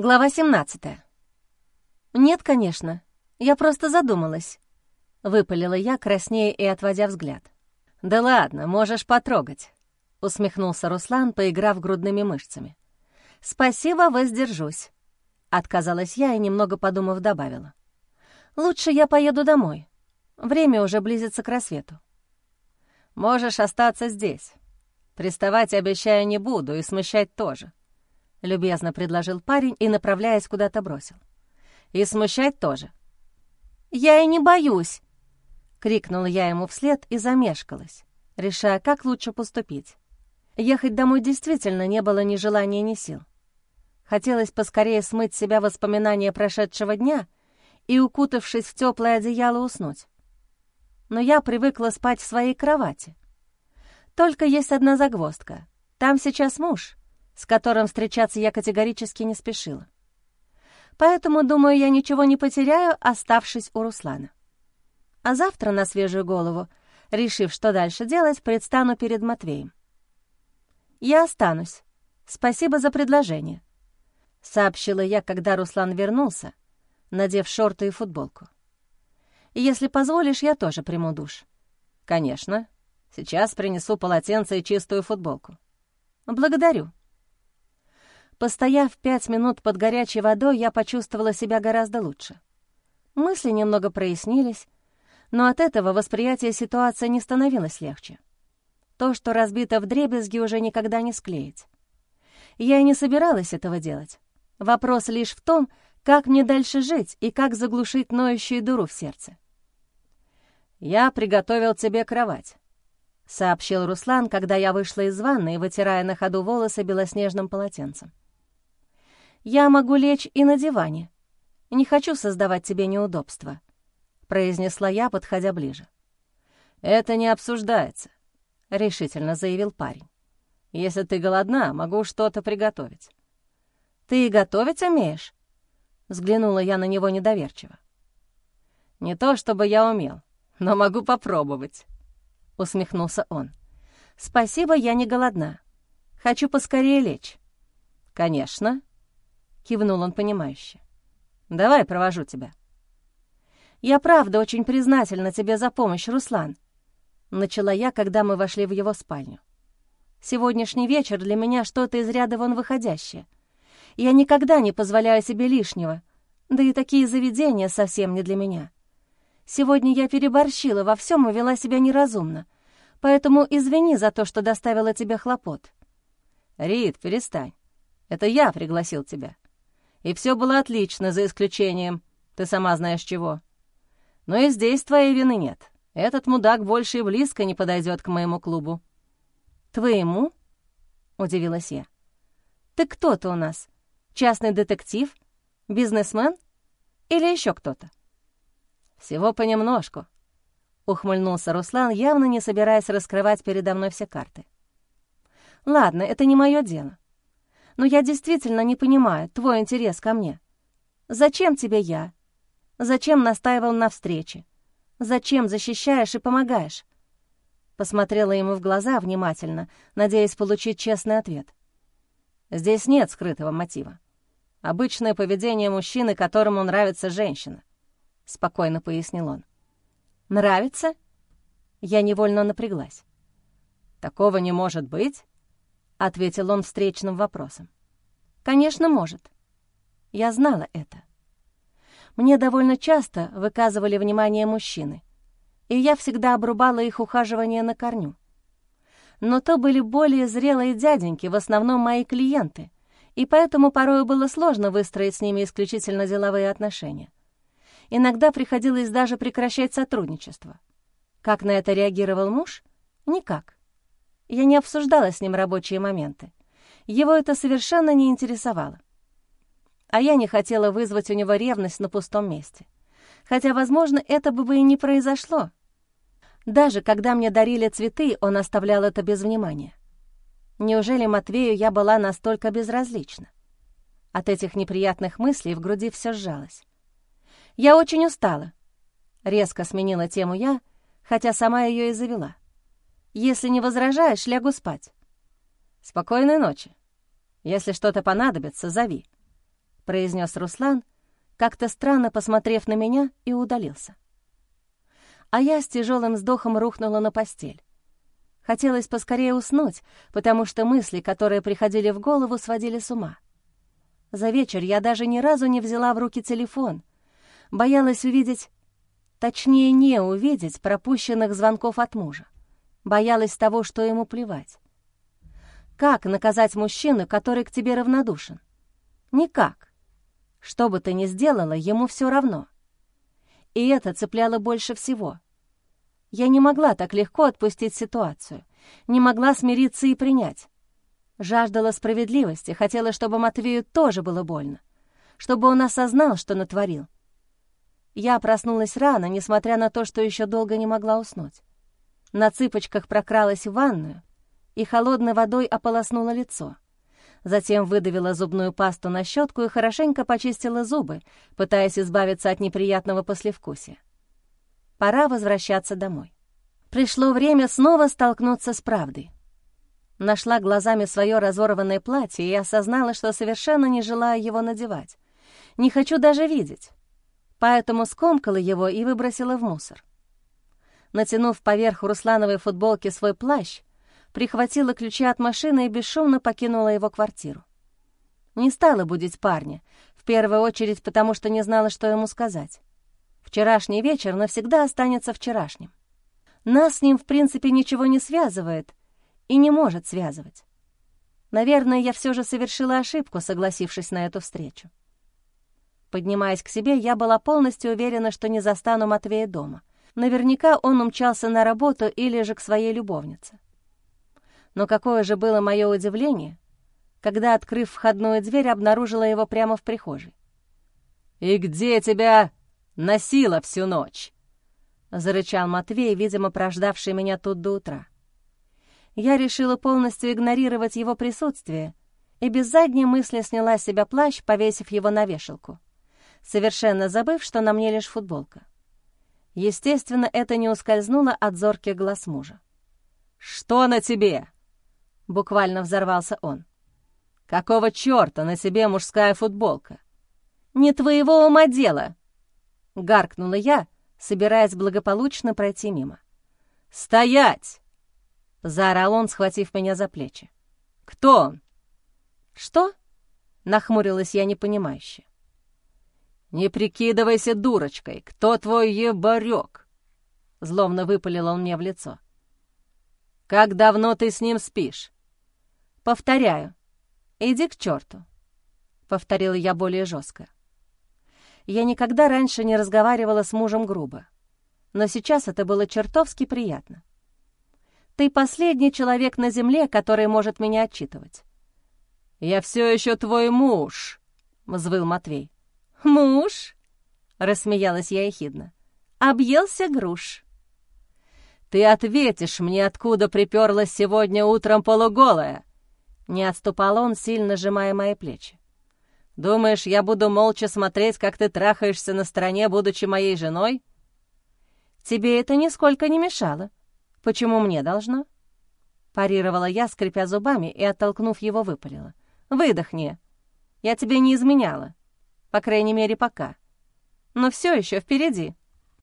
Глава 17. «Нет, конечно. Я просто задумалась», — выпалила я, краснея и отводя взгляд. «Да ладно, можешь потрогать», — усмехнулся Руслан, поиграв грудными мышцами. «Спасибо, воздержусь», — отказалась я и, немного подумав, добавила. «Лучше я поеду домой. Время уже близится к рассвету». «Можешь остаться здесь. Приставать обещаю не буду и смущать тоже. — любезно предложил парень и, направляясь, куда-то бросил. «И смущать тоже». «Я и не боюсь!» — крикнула я ему вслед и замешкалась, решая, как лучше поступить. Ехать домой действительно не было ни желания, ни сил. Хотелось поскорее смыть с себя воспоминания прошедшего дня и, укутавшись в теплое одеяло, уснуть. Но я привыкла спать в своей кровати. Только есть одна загвоздка. Там сейчас муж, с которым встречаться я категорически не спешила. Поэтому, думаю, я ничего не потеряю, оставшись у Руслана. А завтра на свежую голову, решив, что дальше делать, предстану перед Матвеем. «Я останусь. Спасибо за предложение», — сообщила я, когда Руслан вернулся, надев шорты и футболку. «Если позволишь, я тоже приму душ». «Конечно. Сейчас принесу полотенце и чистую футболку». «Благодарю», Постояв пять минут под горячей водой, я почувствовала себя гораздо лучше. Мысли немного прояснились, но от этого восприятие ситуации не становилось легче. То, что разбито в дребезги, уже никогда не склеить. Я и не собиралась этого делать. Вопрос лишь в том, как мне дальше жить и как заглушить ноющую дыру в сердце. «Я приготовил тебе кровать», — сообщил Руслан, когда я вышла из ванны, вытирая на ходу волосы белоснежным полотенцем. «Я могу лечь и на диване. Не хочу создавать тебе неудобства», — произнесла я, подходя ближе. «Это не обсуждается», — решительно заявил парень. «Если ты голодна, могу что-то приготовить». «Ты готовить умеешь?» — взглянула я на него недоверчиво. «Не то чтобы я умел, но могу попробовать», — усмехнулся он. «Спасибо, я не голодна. Хочу поскорее лечь». «Конечно», кивнул он понимающе. «Давай провожу тебя». «Я правда очень признательна тебе за помощь, Руслан», — начала я, когда мы вошли в его спальню. «Сегодняшний вечер для меня что-то из ряда вон выходящее. Я никогда не позволяю себе лишнего, да и такие заведения совсем не для меня. Сегодня я переборщила во всем и вела себя неразумно, поэтому извини за то, что доставила тебе хлопот». «Рит, перестань. Это я пригласил тебя. И все было отлично, за исключением, ты сама знаешь чего. Но и здесь твоей вины нет. Этот мудак больше и близко не подойдет к моему клубу». «Твоему?» — удивилась я. «Ты кто-то у нас? Частный детектив? Бизнесмен? Или еще кто-то?» «Всего понемножку», — ухмыльнулся Руслан, явно не собираясь раскрывать передо мной все карты. «Ладно, это не мое дело но я действительно не понимаю твой интерес ко мне. Зачем тебе я? Зачем настаивал на встрече? Зачем защищаешь и помогаешь?» Посмотрела ему в глаза внимательно, надеясь получить честный ответ. «Здесь нет скрытого мотива. Обычное поведение мужчины, которому нравится женщина», — спокойно пояснил он. «Нравится?» Я невольно напряглась. «Такого не может быть?» — ответил он встречным вопросом. «Конечно, может. Я знала это. Мне довольно часто выказывали внимание мужчины, и я всегда обрубала их ухаживание на корню. Но то были более зрелые дяденьки, в основном мои клиенты, и поэтому порою было сложно выстроить с ними исключительно деловые отношения. Иногда приходилось даже прекращать сотрудничество. Как на это реагировал муж? Никак. Я не обсуждала с ним рабочие моменты. Его это совершенно не интересовало. А я не хотела вызвать у него ревность на пустом месте. Хотя, возможно, это бы и не произошло. Даже когда мне дарили цветы, он оставлял это без внимания. Неужели Матвею я была настолько безразлична? От этих неприятных мыслей в груди все сжалось. «Я очень устала», — резко сменила тему я, хотя сама ее и завела. Если не возражаешь, лягу спать». «Спокойной ночи. Если что-то понадобится, зови», — произнес Руслан, как-то странно посмотрев на меня, и удалился. А я с тяжелым вздохом рухнула на постель. Хотелось поскорее уснуть, потому что мысли, которые приходили в голову, сводили с ума. За вечер я даже ни разу не взяла в руки телефон. Боялась увидеть, точнее, не увидеть пропущенных звонков от мужа. Боялась того, что ему плевать. Как наказать мужчину, который к тебе равнодушен? Никак. Что бы ты ни сделала, ему все равно. И это цепляло больше всего. Я не могла так легко отпустить ситуацию, не могла смириться и принять. Жаждала справедливости, хотела, чтобы Матвею тоже было больно, чтобы он осознал, что натворил. Я проснулась рано, несмотря на то, что еще долго не могла уснуть. На цыпочках прокралась в ванную и холодной водой ополоснула лицо. Затем выдавила зубную пасту на щетку и хорошенько почистила зубы, пытаясь избавиться от неприятного послевкусия. Пора возвращаться домой. Пришло время снова столкнуться с правдой. Нашла глазами свое разорванное платье и осознала, что совершенно не желаю его надевать. Не хочу даже видеть. Поэтому скомкала его и выбросила в мусор. Натянув поверх руслановой футболки свой плащ, прихватила ключи от машины и бесшумно покинула его квартиру. Не стала будить парня, в первую очередь потому, что не знала, что ему сказать. Вчерашний вечер навсегда останется вчерашним. Нас с ним, в принципе, ничего не связывает, и не может связывать. Наверное, я все же совершила ошибку, согласившись на эту встречу. Поднимаясь к себе, я была полностью уверена, что не застану Матвея дома. Наверняка он умчался на работу или же к своей любовнице. Но какое же было мое удивление, когда, открыв входную дверь, обнаружила его прямо в прихожей. «И где тебя носила всю ночь?» — зарычал Матвей, видимо, прождавший меня тут до утра я решила полностью игнорировать его присутствие и без задней мысли сняла с себя плащ, повесив его на вешалку, совершенно забыв, что на мне лишь футболка. Естественно, это не ускользнуло от зорких глаз мужа. «Что на тебе?» — буквально взорвался он. «Какого чёрта на тебе мужская футболка?» «Не твоего ума дело!» — гаркнула я, собираясь благополучно пройти мимо. «Стоять!» — заорал он, схватив меня за плечи. «Кто он?» «Что?» — нахмурилась я непонимающе. «Не прикидывайся дурочкой! Кто твой ебарёк?» — зловно выпалил он мне в лицо. «Как давно ты с ним спишь?» «Повторяю. Иди к черту», — повторила я более жестко. Я никогда раньше не разговаривала с мужем грубо, но сейчас это было чертовски приятно. Ты последний человек на земле, который может меня отчитывать». «Я все еще твой муж», — взвыл Матвей. «Муж?» — рассмеялась я ехидно. «Объелся груш». «Ты ответишь мне, откуда приперлась сегодня утром полуголая?» Не отступал он, сильно сжимая мои плечи. «Думаешь, я буду молча смотреть, как ты трахаешься на стороне, будучи моей женой?» «Тебе это нисколько не мешало», Почему мне должно?» Парировала я, скрипя зубами, и, оттолкнув его, выпалила. «Выдохни. Я тебе не изменяла. По крайней мере, пока. Но все еще впереди».